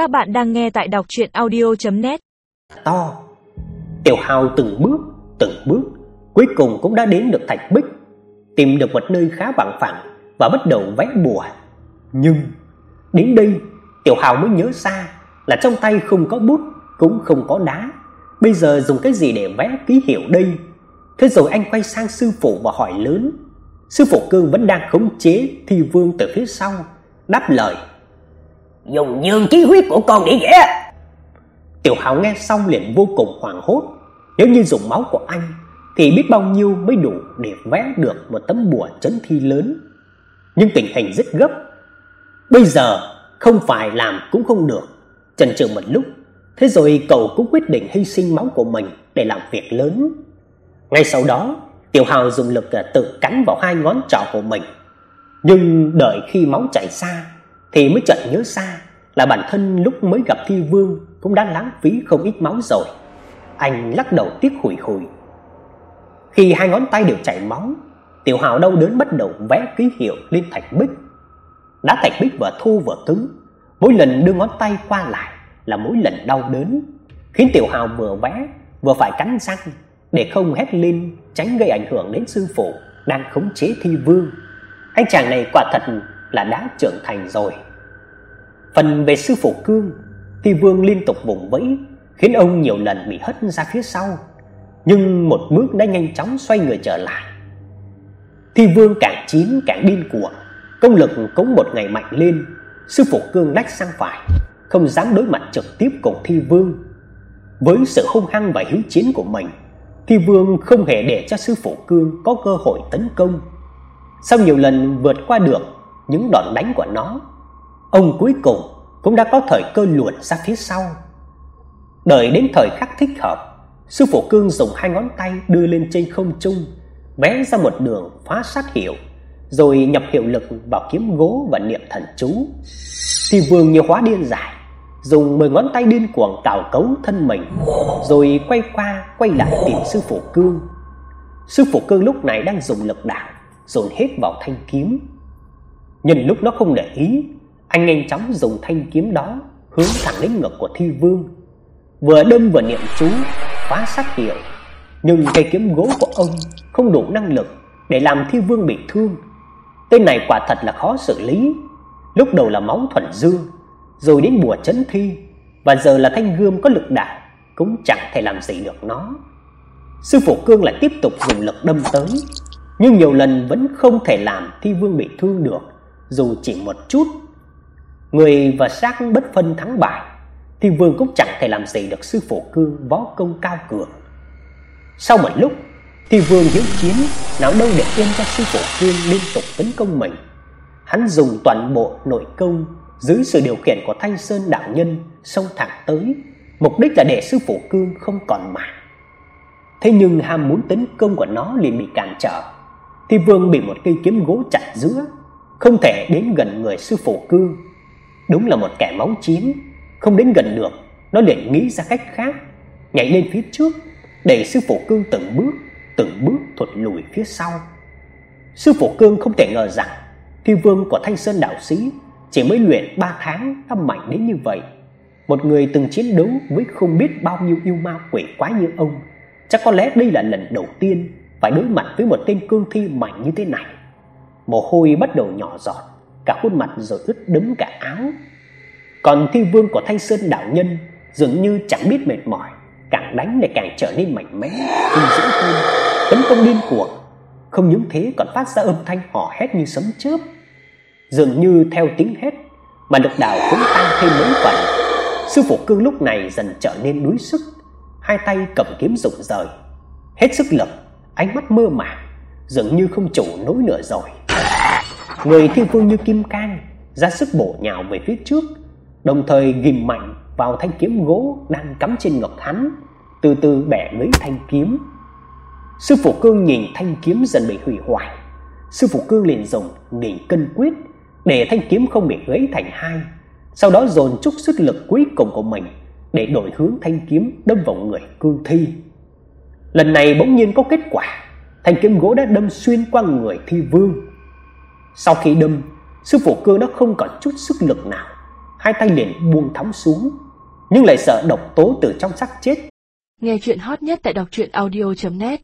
Các bạn đang nghe tại đọc audio net To. Tiểu Hào từng bước, từng bước, cuối cùng cũng đã đến được Thạch Bích, tìm được một nơi khá bằng phẳng và bắt đầu vẽ bùa. Nhưng đến đây, Tiểu Hào mới nhớ ra là trong tay không có bút, cũng không có đá. Bây giờ dùng cái gì để vẽ ký hiệu đây? Thế rồi anh quay sang sư phụ và hỏi lớn. Sư phụ Cương vẫn đang khống chế Thi Vương từ phía sau, đáp lời: "Dùng dương khí huyết của con để vẽ." Tiểu Hạo nghe xong liền vô cùng hoảng hốt, nếu như dùng máu của anh thì biết bao nhiêu mới đủ để vẽ được một tấm bùa chấn thi lớn. Nhưng tình hình rất gấp. Bây giờ không phải làm cũng không được. Chần chừ một lúc, thế rồi cậu cũng quyết định hy sinh máu của mình để làm việc lớn. Ngay sau đó, Tiểu Hào dùng lực à, tự cắn vào hai ngón trỏ của mình. Nhưng đợi khi máu chảy ra thì mới chợt nhớ ra là bản thân lúc mới gặp Thi Vương cũng đã lãng phí không ít máu rồi. Anh lắc đầu tiếc hủi hủi. Khi hai ngón tay đều chảy máu, Tiểu Hào đau đớn bắt đầu vẽ ký hiệu lên thạch bích. Đá thạch bích vừa thô vừa cứng, mỗi lần đưa ngón tay qua lại là mỗi lần đau đớn, khiến Tiểu Hào vừa vẽ vừa phải cắn răng để không hét lên tránh gây ảnh hưởng đến sư phụ đang khống chế Thi Vương. Anh chàng này quả thật là đã trưởng thành rồi. Phần về sư phụ Cương, Thi Vương liên tục vùng vẫy, khiến ông nhiều lần bị hất ra phía sau, nhưng một bước đã nhanh chóng xoay người trở lại. Thi Vương càng chín càng điên cuồng, công lực cũng một ngày mạnh lên, sư phụ Cương lách sang phải, không dám đối mặt trực tiếp cùng Thi Vương. Với sự hung hăng và hiếu chiến của mình, Thi Vương không hề để cho sư phụ Cương có cơ hội tấn công. Sau nhiều lần vượt qua được những đòn đánh của nó, ông cuối cùng cũng đã có thời cơ luồn ra phía sau. Đợi đến thời khắc thích hợp, sư phụ Cương dùng hai ngón tay đưa lên trên không trung, vẽ ra một đường phá sát hiệu, rồi nhập hiệu lực vào kiếm gỗ và niệm thần chú. Thì Vương như hóa điên giải, dùng mười ngón tay điên cuồng cào cấu thân mình, rồi quay qua quay lại tìm sư phụ Cương. Sư phụ Cương lúc này đang dùng lực đạo dồn hết vào thanh kiếm. nhìn lúc nó không để ý, anh nhanh chóng dùng thanh kiếm đó hướng thẳng đến ngực của Thi Vương. Vừa đâm vừa niệm chú phá sát hiệu, nhưng cây kiếm gỗ của ông không đủ năng lực để làm Thi Vương bị thương. Tên này quả thật là khó xử lý. Lúc đầu là máu thuần dương, rồi đến bùa chấn thi và giờ là thanh gươm có lực đả, cũng chẳng thể làm gì được nó. Sư phụ Cương lại tiếp tục dùng lực đâm tới, nhưng nhiều lần vẫn không thể làm Thi Vương bị thương được, dù chỉ một chút. Người và xác bất phân thắng bại, thì Vương cũng chẳng thể làm gì được sư phụ Cương võ công cao cường. Sau một lúc, thì Vương hiếu chiến, nào đâu để yên cho sư phụ Cương liên tục tấn công mình. Hắn dùng toàn bộ nội công dưới sự điều khiển của Thanh Sơn đạo nhân xông thẳng tới, mục đích là để sư phụ Cương không còn mạng. Thế nhưng ham muốn tấn công của nó liền bị cản trở. thì Vương bị một cây kiếm gỗ chặt giữa, không thể đến gần người sư phụ Cương. Đúng là một kẻ máu chiến, không đến gần được, nó liền nghĩ ra cách khác, nhảy lên phía trước, để sư phụ Cương từng bước, từng bước thụt lùi phía sau. Sư phụ Cương không thể ngờ rằng Thi Vương của Thanh Sơn đạo sĩ chỉ mới luyện 3 tháng đã mạnh đến như vậy. Một người từng chiến đấu với không biết bao nhiêu yêu ma quỷ quái như ông, chắc có lẽ đây là lần đầu tiên phải đối mặt với một tên cương thi mạnh như thế này. Mồ hôi bắt đầu nhỏ giọt, cả khuôn mặt rồi ướt đẫm cả áo. Còn thi vương của Thanh Sơn đạo nhân dường như chẳng biết mệt mỏi, càng đánh lại càng trở nên mạnh mẽ, hung dữ hơn, tấn công điên cuồng. Không những thế còn phát ra âm thanh hò hét như sấm chớp. Dường như theo tiếng hét mà lực đạo cũng tăng thêm mấy phần. Sư phụ cương lúc này dần trở nên đuối sức, hai tay cầm kiếm rụng rời, hết sức lực, ánh mắt mơ màng, dường như không chủ nổi nữa rồi. Người thiên vương như kim cang, ra sức bổ nhào về phía trước, đồng thời ghim mạnh vào thanh kiếm gỗ đang cắm trên ngực hắn, từ từ bẻ lấy thanh kiếm. Sư phụ Cương nhìn thanh kiếm dần bị hủy hoại, sư phụ Cương liền dùng nghìn cân quyết để thanh kiếm không bị gãy thành hai, sau đó dồn chút sức lực cuối cùng của mình để đổi hướng thanh kiếm đâm vào người Cương Thi. Lần này bỗng nhiên có kết quả, thanh kiếm gỗ đã đâm xuyên qua người Thi Vương. Sau khi đâm, sư phụ Cương đã không còn chút sức lực nào, hai tay liền buông thõng xuống, nhưng lại sợ độc tố từ trong xác chết. Nghe chuyện hot nhất tại đọc truyện audio net